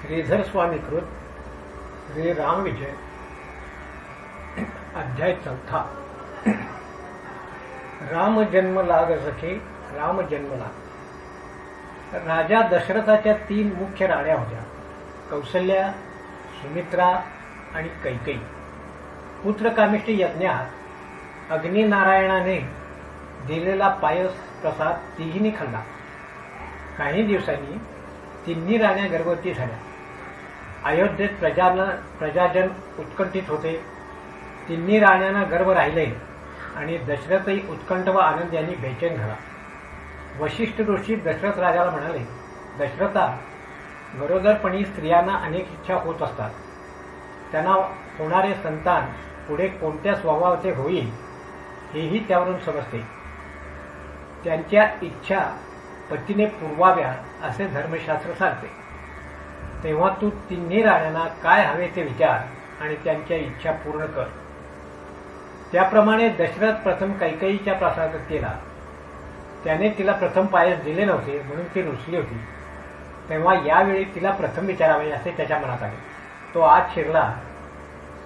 श्रीधर स्वामी कृत श्री राम विजय अध्याय चौथा. राम जन्म लाग सखे राम जन्म लाग. राजा दशरथाच्या तीन मुख्य राण्या होत्या. कौशल्या सुमित्रा आणि कैकई पुत्रकामिष्टी यज्ञात अग्निनारायणाने दिलेला पायस प्रसाद तिघींनी खाल्ला. काही दिवसांनी तिन्ही राण्या गर्भवती झाल्या. अयोध्येत प्रजाना प्रजाजन उत्कंठित होते. तिन्ही राण्यांना गर्व राहिले आणि दशरथही उत्कंठ व आनंद यांनी बेचैन झाला. वशिष्ठ ऋषी दशरथ राजाला म्हणाले दशरथा गरोदरपणी स्त्रियांना अनेक इच्छा होत असतात. त्यांना होणारे संतान पुढे कोणत्या स्वभावाचे होईल हेही त्यावरून समजते. त्यांच्या इच्छा पतीने पुरवाव्या असे धर्मशास्त्र सांगते. तेव्हा तू तिन्ही राण्यांना काय हवे ते विचार आणि त्यांच्या इच्छा पूर्ण कर. त्याप्रमाणे दशरथ प्रथम कैकईच्या प्रासादात केला त्याने तिला प्रथम पायस दिले नव्हते म्हणून ती रुसली होती. तेव्हा यावेळी तिला प्रथम विचारावे असे त्याच्या मनात आले. तो आज शिरला.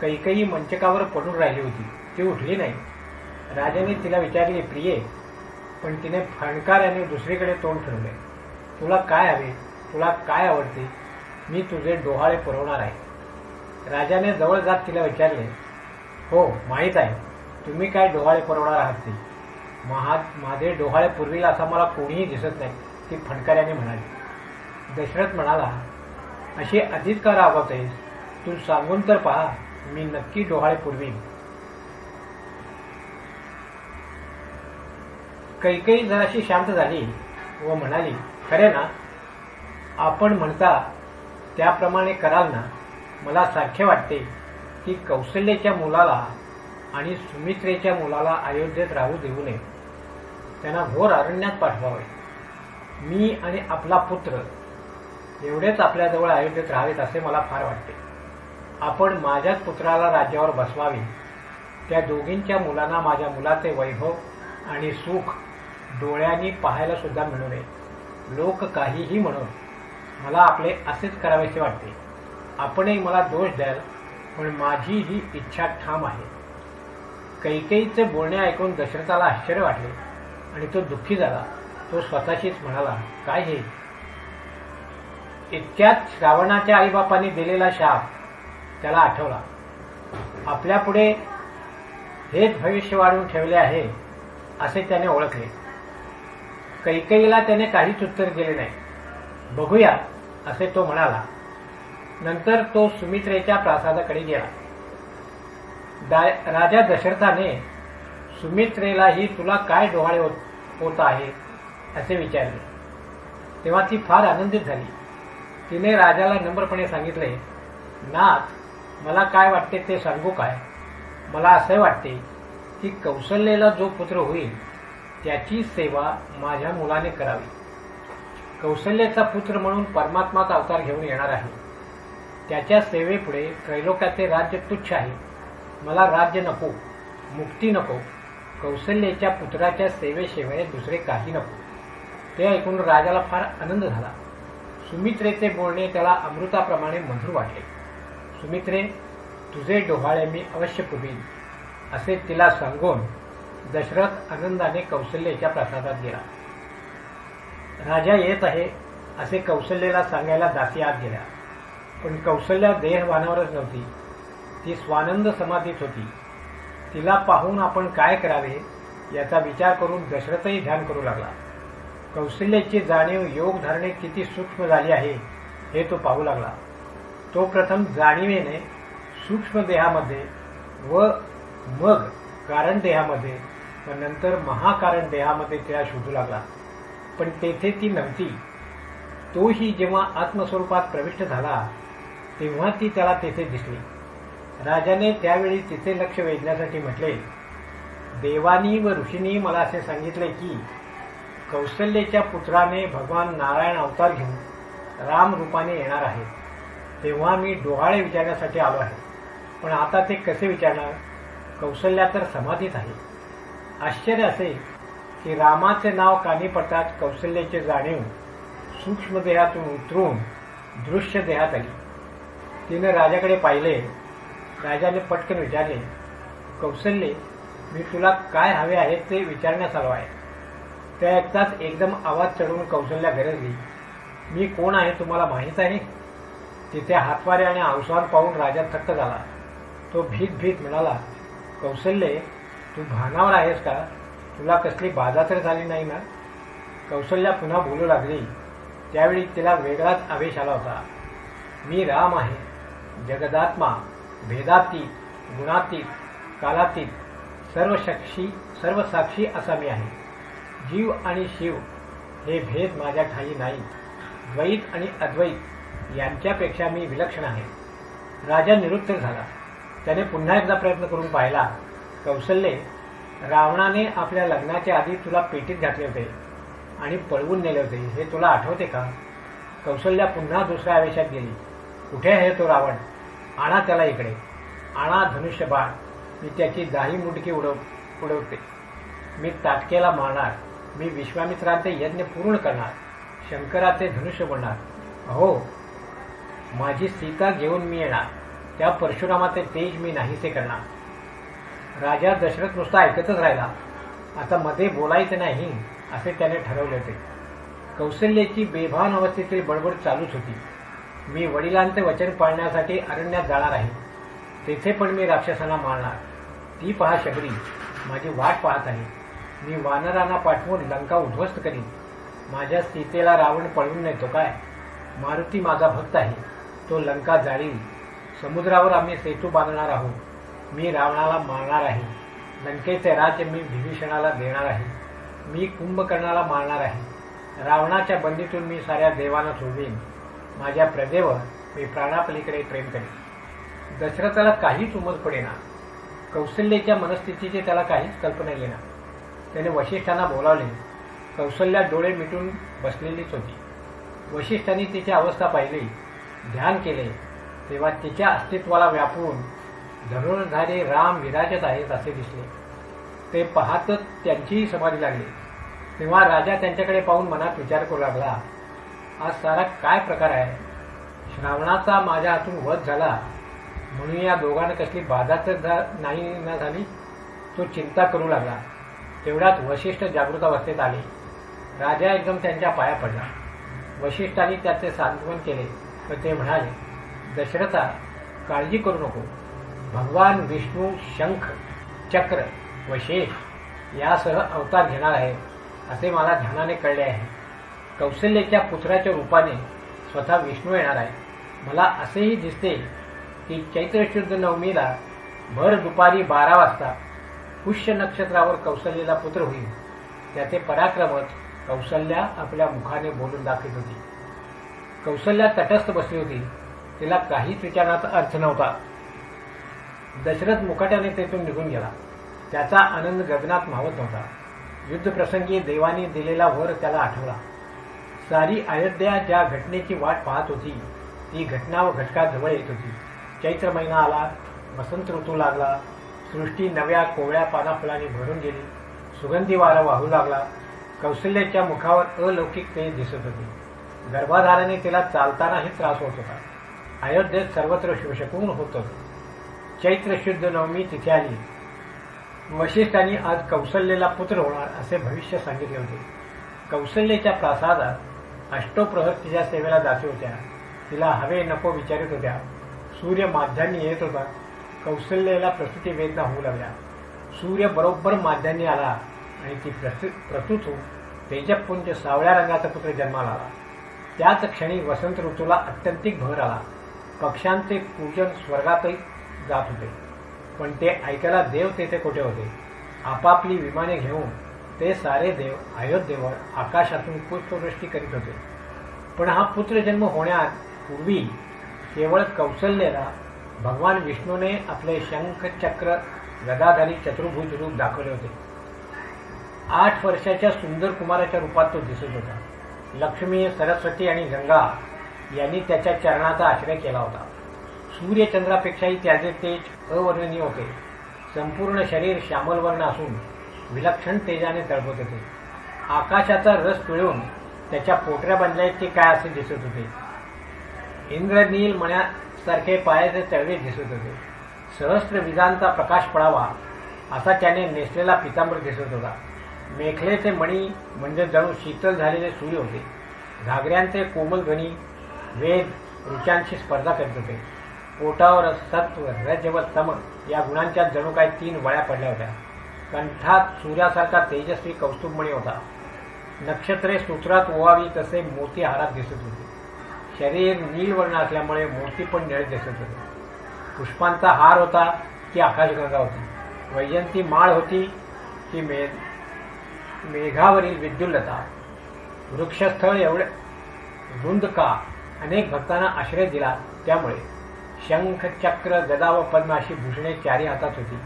कैकई मंचकावर पडून राहिली होती. ती उठली नाही. राजाने तिला विचारले प्रिये पण तिने फणकाऱ्याने दुसरीकडे तोंड फिरवले तुला काय हवे? तुला काय आवडते? मी तुझे डोहाळे पुरवणार आहे. राजाने जवळ जात तिला विचारले हो माहीत आहे. तुम्ही काय डोहाळे पुरवणार आहात ते? महा माझे डोहाळे पुरविल असा मला कोणीही दिसत नाही ती फणकऱ्याने म्हणाली. दशरथ म्हणाला अशी आधीच का राबवतेस तू सांगून तर पहा मी नक्की डोहाळे पुरवीन. कैकई जराशी शांत झाली व म्हणाली खरे ना आपण म्हणता त्याप्रमाणे कराल ना. मला सारखे वाटते की कौशल्याच्या मुलाला आणि सुमित्रेच्या मुलाला अयोध्येत राहू देऊ नये. त्यांना घोर अरण्यात पाठवावे. मी आणि आपला पुत्र एवढेच आपल्याजवळ अयोध्येत राहावेत असे मला फार वाटते. आपण माझ्याच पुत्राला राज्यावर बसवावे. त्या दोघींच्या मुलांना माझ्या मुलाचे वैभव आणि सुख डोळ्यांनी पाहायला सुद्धा मिळू नये. लोक काहीही म्हणून मला आपले असेच करावेसे वाटते. आपणही मला दोष द्याल पण माझी ही इच्छा ठाम आहे. कैकेईचे बोलणे ऐकून दशरथाला आश्चर्य वाटले आणि तो दुःखी झाला. तो स्वतःशीच म्हणाला काय हे? इतक्यात श्रावणाच्या आईबापांनी दिलेला शाप त्याला आठवला. आपल्यापुढे हेच भविष्य वाढवून ठेवले आहे असे त्याने ओळखले. कैकेईला त्याने काहीच उत्तर दिले नाही. बघूया असे तो म्हणाला. नंतर तो सुमित्रेच्या प्रासादाकडे गेला. राजा दशरथाने सुमित्रेलाही तुला काय डोहाळे होत आहे? असे विचारले. तेव्हा ती फार आनंदित झाली. तिने राजाला नम्रपणे सांगितले नाथ मला काय वाटते ते सांगू काय? मला असे वाटते की कौशल्येला जो पुत्र होईल त्याची सेवा माझ्या मुलाने करावी. कौशल्याचा पुत्र म्हणून परमात्माचा अवतार घेऊन येणार आहे. त्याच्या सेवेपुढे त्रैलोक्याचे राज्य तुच्छ आहे. मला राज्य नको मुक्ती नको कौशल्याच्या पुत्राच्या सेवेशिवाय दुसरे काही नको. ते ऐकून राजाला फार आनंद झाला. सुमित्रेचे बोलणे त्याला अमृताप्रमाणे मधुर वाटले. सुमित्रे तुझे डोहाळे मी अवश्य पुरवीन असे तिला सांगून दशरथ आनंदाने कौशल्याच्या प्रसादात गेला. राजा येत आहे असे कौशल्याला सांगायला दासी आत गेल्या. पण कौशल्या देहवानावरच नव्हती. ती स्वानंद समाधीत होती. तिला पाहून आपण काय करावे याचा विचार करून दशरथही ध्यान करू लागला. कौशल्याची जाणीव योग धारणे किती सूक्ष्म झाली आहे हे तो पाहू लागला. तो प्रथम जाणीवेने सूक्ष्म देहामध्ये व मग कारण देहामध्ये व नंतर महाकारण देहामध्ये तिला शोधू लागला. पण तेथे ती नव्हती. तोही जेव्हा आत्मस्वरूपात प्रविष्ट झाला तेव्हा ती त्याला तेथे दिसली. राजाने त्यावेळी तिथे लक्ष वेधण्यासाठी म्हटले देवानी व ऋषींनी मला असे सांगितले की कौशल्याच्या पुत्राने भगवान नारायण अवतार घेऊन राम रूपाने येणार आहे. तेव्हा मी डोहाळे विचारण्यासाठी आलो आहे. पण आता ते कसे विचारणार? कौशल्या तर समाधीत आहे. आश्चर्य असे की रामाचे नाव कानी पडताच कौशल्याचे जाणीव सूक्ष्म देहातून उतरून दृश्य देहात आली. तिने राजाकडे पाहिले. राजाने पटकन विचारले कौशल्ये मी तुला काय हवे आहे ते विचारण्यास आलो आहे त्या ऐकताच एकदम आवाज चढवून कौशल्या गरजली मी कोण आहे तुम्हाला माहीत आहे तिथे हातवारे आणि अवसान पाहून राजा थक्क झाला. तो भीत भीत म्हणाला कौशल्ये तू भानावर आहेस का? तुला कसली बाधा तर झाली नाही ना? कौशल्या पुन्हा बोलू लागली. त्यावेळी तिला वेगळाच आवेश आला होता. मी राम आहे. जगदात्मा भेदातीत गुणातीत कालातीत सर्व सर्वसाक्षी सर्व साक्षी असा मी आहे. जीव आणि शिव हे भेद माझ्या ठाई नाही द्वैत आणि अद्वैत यांच्यापेक्षा मी विलक्षण आहे. राजा निरुत्तर झाला. त्याने पुन्हा एकदा प्रयत्न करून पाहिला. कौशल्ये रावणाने आपल्या लग्नाच्या आधी तुला पेटीत घातले होते आणि पळवून नेले होते. हे तुला आठवते का? कौशल्या पुन्हा दुसऱ्या आवेशात गेली. कुठे आहे तो रावण? आणा त्याला इकडे. आणा धनुष्यबाण मी त्याची दाही मुडकी उडव उडवते. मी ताटकेला मारणार. मी विश्वामित्रांचे यज्ञ पूर्ण करणार. शंकराचे धनुष्य बनणार. अहो माझी सीता घेऊन मी येणार. त्या परशुरामाचे तेज मी नाहीसे करणार. राजा दशरथ नुसता ऐकतच राहिला. आता मध्ये बोलायचं नाही असे त्याने ठरवले होते. कौशल्याची बेभान अवस्थेतील बडबड चालूच होती. मी वडिलांचे वचन पाळण्यासाठी अरण्यात जाणार आहे. तेथे पण मी राक्षसांना मारणार. ती पहा शबरी माझी वाट पाहत आहे. मी वानरांना पाठवून लंका उद्ध्वस्त करीन. माझ्या सीतेला रावण पळवून नेतो काय? मारुती माझा भक्त आहे. तो लंका जाळील समुद्रावर आम्ही सेतू बांधणार आहोत. मी रावणाला मारणार आहे. लंकेचे राज्य मी विभीषणाला देणार आहे. मी कुंभकर्णाला मारणार आहे. रावणाच्या बंदीतून मी साऱ्या देवांना सोडवीन. माझ्या प्रजेवर मी प्राणापलीकडे प्रेम करेन. दशरथाला काहीच उमज पडेना. कौशल्याच्या मनस्थितीची त्याला काहीच कल्पना येणार त्याने वशिष्ठांना बोलावले. कौशल्या डोळे मिटून बसलेलीच होती. वशिष्ठांनी तिची अवस्था पाहिली. ध्यान केले. तेव्हा तिच्या अस्तित्वाला व्यापून धनुर्धारी राम विराजत आहेत असे दिसले. ते पाहतच त्यांचीही समाधी लागली. तेव्हा राजा त्यांच्याकडे पाहून मनात विचार करू लागला आज सारा काय प्रकार आहे? श्रावणाचा माझ्या हातून वध झाला. म्हणून या दोघांना कसली बाधा तर नाही ना झाली? तो चिंता करू लागला. तेवढ्यात वशिष्ठ जागृत अवस्थेत आले. राजा एकदम त्यांच्या पाया पडला. वशिष्ठांनी त्याचे सांत्वन केले तर ते म्हणाले दशरथा काळजी करू नको. भगवान विष्णू शंख चक्र व शेष यासह अवतार घेणार आहे असे मला ध्यानाने कळले आहे. कौशल्याच्या पुत्राच्या रूपाने स्वतः विष्णू येणार आहे. मला असेही दिसते की चैत्र शुद्ध नवमीला भर दुपारी बारा वाजता पुष्य नक्षत्रावर कौशल्याला पुत्र होईल. त्याचे पराक्रमच कौशल्या आपल्या मुखाने बोलून दाखवित होती. कौशल्या तटस्थ बसली होती. तिला काहीच विचारण्याचा अर्थ नव्हता. दशरथ मुकाट्याने तेथून निघून गेला. त्याचा आनंद गगनात मावत नव्हता. युद्धप्रसंगी देवानी दिलेला वर त्याला आठवला. सारी अयोध्या ज्या घटनेची वाट पाहत होती ती घटना व घटका जवळ येत होती. चैत्र महिना आला वसंत ऋतू लागला सृष्टी नव्या कोवळ्या पानाफुलांनी भरून गेली सुगंधी वारा वाहू लागला कौशल्याच्या मुखावर अलौकिक तेज दिसत होते. गर्भाधाराने तिला चालतानाही त्रास होत होता. अयोध्येत सर्वत्र शिवशकून होत होते. चैत्र शुद्ध नवमी तिथे आली वशिष्ठांनी आज कौशल्यला पुत्र होणार असे भविष्य सांगितले होते. कौशल्याच्या प्रासादात अष्टोप्रहर तिच्या सेवेला जाते होत्या. तिला हवे नको विचारित होत्या. सूर्य माध्यान्नी येत होता. कौशल्याला प्रसूती वेदना होऊ लागल्या. सूर्य बरोबर माध्यान्नी आला आणि ती प्रसूत होऊन तेजपुंज सावळ्या रंगाचा पुत्र जन्माला आला. त्याच क्षणी वसंत ऋतूला अत्यंतिक भर आला. पक्ष्यांचे पूजन स्वर्गातही जात होते. पण ते ऐकायला देव तेथे कुठे होते? आपापली विमाने घेऊन ते सारे देव अयोध्येवर आकाशातून पुष्पवृष्टी करीत होते. पण हा पुत्रजन्म होण्यापूर्वी केवळ कौशल्यला भगवान विष्णूने आपले शंख चक्र गदाधारी चतुर्भुज रूप दाखवले होते. आठ वर्षाच्या सुंदर कुमाराच्या रूपात तो दिसत होता. लक्ष्मी सरस्वती आणि गंगा यांनी त्याच्या चरणाचा आश्रय केला होता. सूर्यचंद्रापेक्षाही त्याचे तेज अवर्णनीय होते. संपूर्ण शरीर श्यामलवर्ण असून विलक्षण तेजाने तळपत होते. आकाशाचा रस पिळून त्याच्या पोटऱ्या बांधल्याचे काय असे दिसत होते? इंद्रनील मण्यासारखे पायाचे तळवे दिसत होते. सहस्त्र विजांचा प्रकाश पडावा असा त्याने नेसलेला पितांबर दिसत होता. मेखलेचे मणी म्हणजे जणू शीतल झालेले सूर्य होते. घागऱ्यांचे कोमल गणी वेद ऋचांशी स्पर्धा करत होते. पोटावर सत्व रज व तम या गुणांच्या जणू काही तीन वळ्या पडल्या होत्या. कंठात सूर्यासारखा तेजस्वी कौस्तुभमणी होता. नक्षत्रे सूत्रात ओवावी तसे मोती हारात दिसत होते. शरीर नीलवर्ण असल्यामुळे मोती पण निळत दिसत होते. पुष्पांचा हार होता की आकाशगंगा होती. वैजंती माळ होती की मे मेघावरील विद्युल्लता. वृक्षस्थळ एवढे रुंद का? अनेक भक्तांना आश्रय दिला त्यामुळे. शंख चक्र गदा व पद्म अशी भूषणे चारी हातात होती.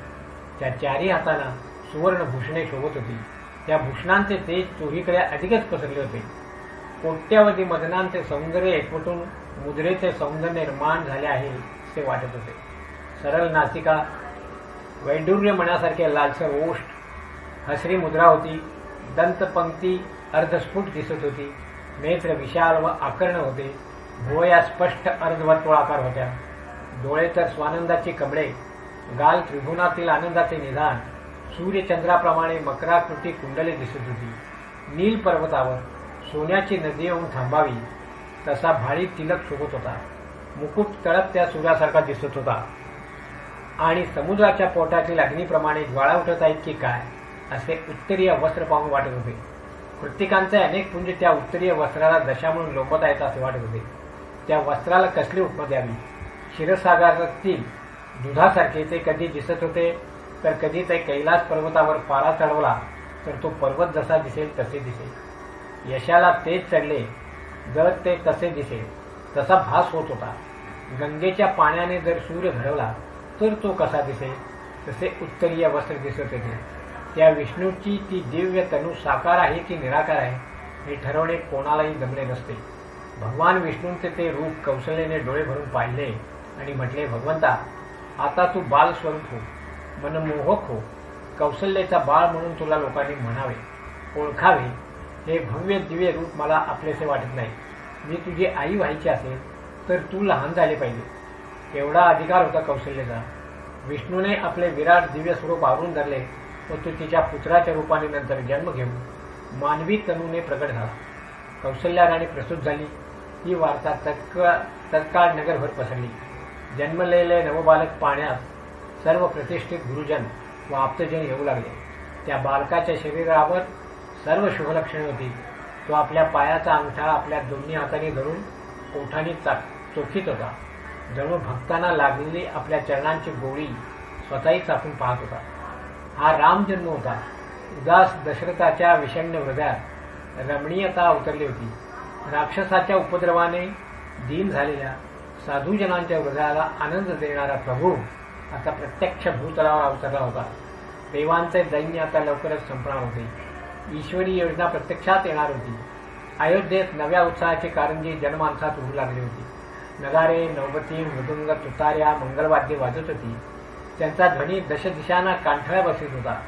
त्या चारी हातांना सुवर्ण भूषणे शोभत होती. त्या भूषणांचे तेज चोहीकडे अधिकच पसरले होते. कोट्यावधी मदनांचे सौंदर्य एकवटून मुद्रेचे सौंदर्य निर्माण झाले आहे असे वाटत होते. सरळ नासिका वैडुर्य मनासारखे लालसर ओष्ठ हसरी मुद्रा होती. दंतपंक्ती अर्धस्फुट दिसत होती. नेत्र विशाल व आकर्ण होते. भुवया स्पष्ट अर्धवर्तुळाकार होत्या. डोळे तर स्वानंदाचे कमळे गाल त्रिभुवनातील आनंदाचे निदान सूर्यचंद्राप्रमाणे मकराकृती कुंडले दिसत होती. नील पर्वतावर सोन्याची नदी येऊन थांबावी तसा भाळी तिलक शोभत होता. मुकुट तळप त्या सूर्यासारखा दिसत होता. आणि समुद्राच्या पोटातील अग्नीप्रमाणे ज्वाळा उठत आहेत की काय असे उत्तरीय वस्त्र पाहून वाटत होते. कृतिकांचे अनेक पुंज त्या उत्तरीय वस्त्राला दशा म्हणून लोंबत आहेत असे वाटत होते. त्या वस्त्राला कसली उपमा द्यावी? क्षीरसागरातील दुधासारखे ते कधी दिसत होते तर कधी ते कैलास पर्वतावर पारा चढवला तर तो पर्वत जसा दिसेल तसे दिसेल. यशाला तेच चढले जर ते तसे दिसेल तसा भास होत होता. गंगेच्या पाण्याने जर सूर्य घडवला तर तो कसा दिसेल तसे उत्तरीय वस्त्र दिसत होते. त्या विष्णूची ती दिव्य तनु साकार आहे की निराकार आहे हे ठरवणे कोणालाही जमले नसते. भगवान विष्णूंचे ते रूप कौशल्याने डोळे भरून पाहिले आणि म्हटले भगवंता आता तू बाल स्वरूप हो मनमोहक हो कौशल्याचा बाळ म्हणून तुला लोकांनी म्हणावे ओळखावे. हे भव्य दिव्य रूप मला आपलेसे वाटत नाही. मी तुझी आई व्हायची असेल तर तू लहान झाले पाहिजे. एवढा अधिकार होता कौशल्याचा विष्णूने आपले विराट दिव्य स्वरूप आवरून धरले व तो तिच्या पुत्राच्या रूपाने नंतर जन्म घेऊन मानवी तनूने प्रकट झाला. कौशल्या राणी प्रसूत झाली. ही वार्ता तत्काळ तत्काळ नगरभर पसरली. जन्मलेले नवबालक पाण्यात सर्व प्रतिष्ठित गुरुजन व आप्तजन येऊ लागले. त्या बालकाच्या शरीरावर सर्व शुभलक्षणे होती. तो आपल्या पायाचा अंगठा आपल्या दोन्ही हाताने धरून ओठाने चोखीत होता. जणू भक्तांना लागलेली आपल्या चरणांची गोळी स्वतःही चापून पाहत होता. हा राम जन्म होता. उदास दशरथाच्या विषण्ण हृदयात रमणीयता उतरली होती. राक्षसाच्या उपद्रवाने दीन झालेल्या साधूजनांच्या हृदयाला आनंद देणारा प्रभू आता प्रत्यक्ष भूतलावर अवतरला होता. देवांचे दैन्य आता लवकरच संपणार होते. ईश्वरी योजना प्रत्यक्षात येणार होती. अयोध्येत नव्या उत्साहाची कारंजी जनमानसात उडू लागली होती. नगारे नवबती मृदुंग तुतार्या मंगलवाद्य वाजत होती. त्यांचा ध्वनी दशदिशांना कांठळ्या बसत होता.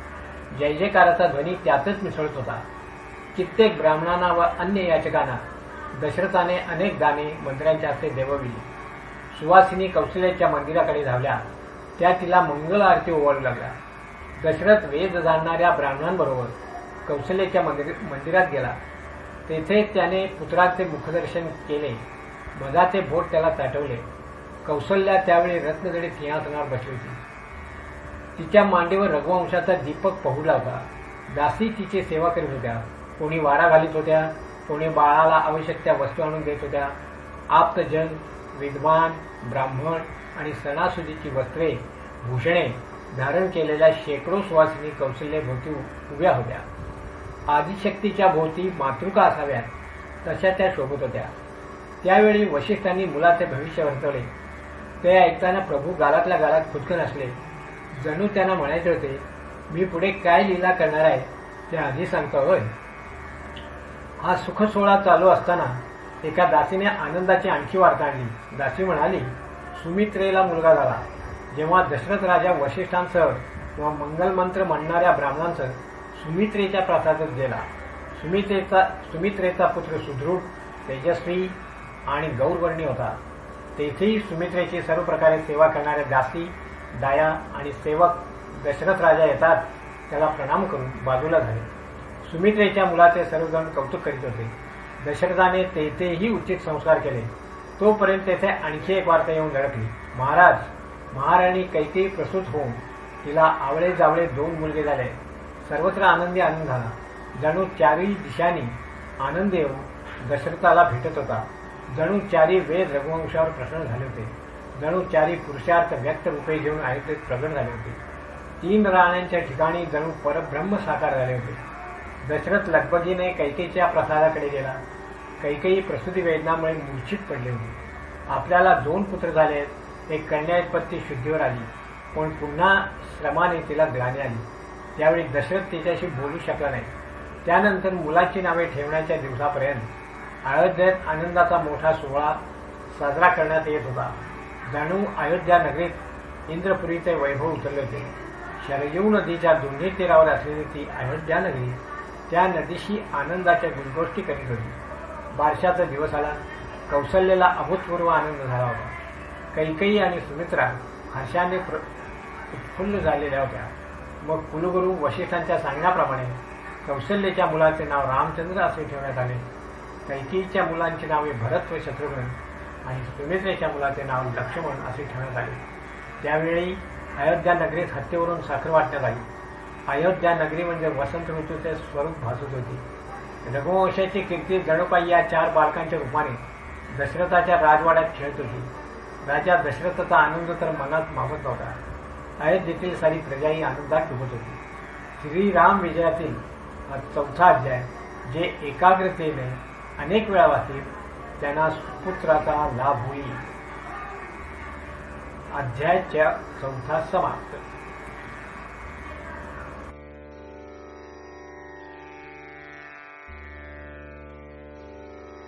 जय जयकाराचा ध्वनी त्यातच मिसळत होता. कित्येक ब्राह्मणांना व अन्य याचकांना दशरथाने अनेक गाणे मंत्र्यांच्या हस्ते देवविली. सुवासिनी कौशल्याच्या मंदिराकडे धावल्या. त्या तिला मंगल आरती ओवाळू लागल्या. दशरथ वेद जाणणाऱ्या ब्राह्मणांबरोबर कौशल्याच्या मंदिरात गेला. तेथे त्याने पुत्राचे मुखदर्शन केले. मधाचे बोट त्याला ताटवले कौशल्या त्यावेळी रत्नजडीत सिंहासनावर बसली होती. तिच्या मांडीवर रघुवंशाचा दीपक पहुडला होता दासी तिची सेवा करीत होत्या. कोणी वाडा घालीत होत्या कोणी बाळाला आवश्यक त्या वस्तू आणून देत होत्या. आप्तजन विद्वान ब्राह्मण आणि सणासुदीची वस्त्रे भूषणे धारण केलेल्या शेकडो सुवासिनी कौशल्यभोवती उभ्या होत्या. आदिशक्तीच्या भोवती मातृका असाव्यात तशा त्या शोभत होत्या. त्यावेळी वशिष्ठांनी मुलाचे भविष्य वर्तवले. ते ऐकताना प्रभू गालातल्या गालात खुदकन असले. जणू त्यांना म्हणायचे होते मी पुढे काय लीला करणार आहे? ते आधी सांगतो होय. हा सुखसोहळा चालू असताना एका दासीने आनंदाची आणखी वार्ता आणली. दासी म्हणाली सुमित्रेला मुलगा झाला. जेव्हा दशरथ राजा वशिष्ठांसह किंवा मंगलमंत्र म्हणणाऱ्या ब्राह्मणांसह सुमित्रेच्या प्रासादात गेला. सुमित्रेचा सुमित्रेचा पुत्र सुदृढ तेजस्वी आणि गौरवर्णी होता. तेथेही सुमित्रेची सर्व प्रकारे सेवा करणाऱ्या दासी दाया आणि सेवक दशरथ राजा येतात त्याला प्रणाम करून बाजूला झाले. सुमित्रेच्या मुलाचे सर्वजण कौतुक करीत होते. दशरथाने तेथेही उचित संस्कार केले. तोपर्यंत तेथे आणखी एक वार्ता येऊन धडकली महाराज महाराणी कैकेयी प्रसूत होऊन तिला आवळे जावळे दोन मुलगे झाले. सर्वत्र आनंदी आनंद झाला. जणू चारही दिशांनी आनंद येऊन दशरथाला भेटत होता. जणू चारी वेद रघुवंशावर प्रसन्न झाले होते. जणू चारी पुरुषार्थ व्यक्त रूपे घेऊन अयोध्येत प्रगट झाले होते. तीन राण्यांच्या ठिकाणी जणू परब्रह्म साकार झाले होते. दशरथ लगबगीने कैकेयीच्या प्रसादाकडे गेला. कैकेयी प्रसूती वेदनामुळे मूर्छित पडले होते. आपल्याला दोन पुत्र झाले. एक कन्यापत्ती शुद्धीवर आली. पण पुन्हा श्रमाने तिला ग्लानी आली. त्यावेळी दशरथ तिच्याशी बोलू शकला नाही. त्यानंतर मुलाची नावे ठेवण्याच्या दिवसापर्यंत अयोध्येत आनंदाचा मोठा सोहळा साजरा करण्यात येत होता. जणू अयोध्या नगरीत इंद्रपुरीचे वैभव उतरले होते. शरयू नदीच्या दोन्ही तीरावर असलेली ती अयोध्या नगरी त्या नदीशी आनंदाच्या गुणगोष्टी करीत होती. बारशाचा दिवस आला. कौशल्याला अभूतपूर्व आनंद झाला होता. कैकई आणि सुमित्रा हर्षाने उत्फुल्ल झालेल्या होत्या. मग कुलगुरू वशिष्ठांच्या सांगण्याप्रमाणे कौशल्याच्या मुलाचे नाव रामचंद्र असे ठेवण्यात आले. कैकेयीच्या मुलांची नावे भरत व शत्रुघ्न आणि सुमित्रेच्या मुलाचे नाव लक्ष्मण असे ठेवण्यात आले. त्यावेळी अयोध्या नगरीत हत्येवरून साखर वाटण्यात आली. अयोध्या नगरी म्हणजे वसंत ऋतूचे स्वरूप भासत होती. रघुवंशाची कीर्ती जणूकाई या चार बालकांच्या रूपाने दशरथाच्या राजवाड्यात खेळत होती. राजा दशरथाचा आनंद तर मनात मावत नव्हता. अयोध्येतील सारी प्रजाही आनंदात डुबत होती. श्रीराम विजयातील चौथा अध्याय जे एकाग्रतेने अनेक वेळा वाचतील त्यांना सुपुत्राचा लाभ होईल. अध्यायाच्या चौथा समाप्त.